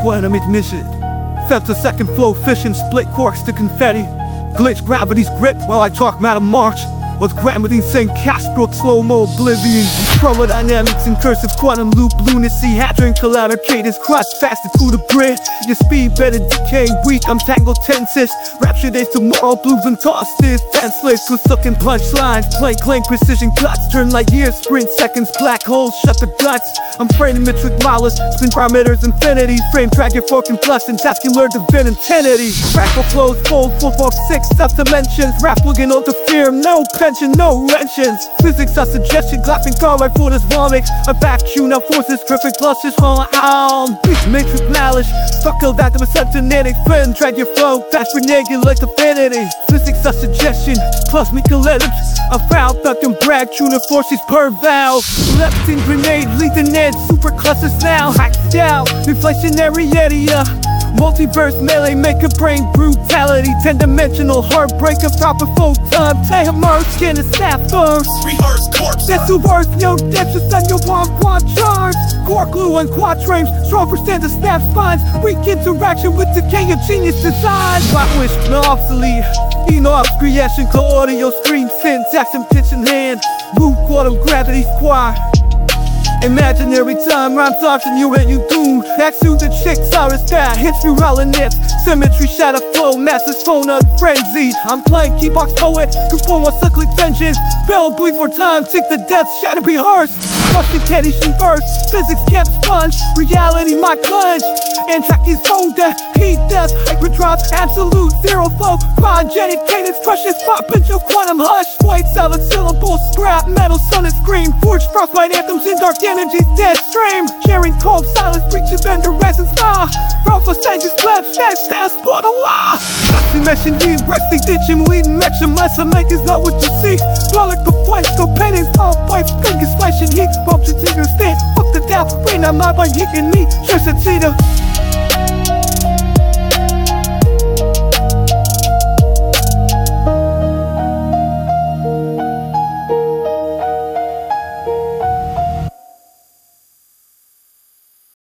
quantum ignition. Felt a second flow fission, split quarks to confetti. Glitch gravity's grip while I talk matter march. With gravity saying Castro slow-mo oblivion? Chromodynamics and cursive quantum loop lunacy. Hadron collider cadence cross faster through the grid. Your speed better decay weak. I'm tangled tenses. Rapture days tomorrow blues and toss this Senseless with sucking punchlines. Play clang precision cuts. Turn like years sprint seconds Black holes shut the guts. I'm framing metric miles Spin parameters infinity. Frame track your fork and plus And to vent infinity Crackle flows fold 4 4 6 sub dimensions. Rap looking on the fear no pen no wrenches Physics are suggestion, clapping car right for this vomit A vacuum now forces perfect clusters out Beast matrix knowledge, buckle that the septonetic friend. Drag your flow, fast renegade like affinity. Physics are suggestion, plus ellipse A found fucking brag, tuner forces per valve Lepton grenade, lethal net, super clusters now. Hacked out, inflationary area Multiverse melee, make a brain brutality Ten dimensional heartbreak of proper full time Tamar skin and snap first. Rehearse corpse. That's the worst, yo depths is on your one quad charge. Core glue and quatrains, strong percent of snap spines. Weak interaction with decay of genius design. Plot wish, no obsolete. Enough creation, co-audio stream Syntax and pitch in hand. Move quantum gravity squad Imaginary time rhymes option you and you doom Act to the chicks are that hits me rolling nips Symmetry shadow flow, master's phone unfrenzied I'm playing keybox poet, conform on cyclic vengeance. Bell bleed for time, tick the death, shadow rehearse Busting candy she first, physics can't sponge. Reality my track these phone death Heat death, hyperdrive, absolute zero flow. Cryogenic cadence, crushes pop into quantum hush. White solid syllables, scrap. Metal, sun and scream Forge frostbite anthems in dark energy's dead stream Sharing cold silence, breaching bender essence ah for stages left, fast ass portal ah Dimension D, resting ditching, leading action Lesser make is not what you see. Frolic the flight, go paintings, all pipes, fingers flashing heat Bumps and tingers stand, fuck the death, Rain on my mind, hitting me, a cheetah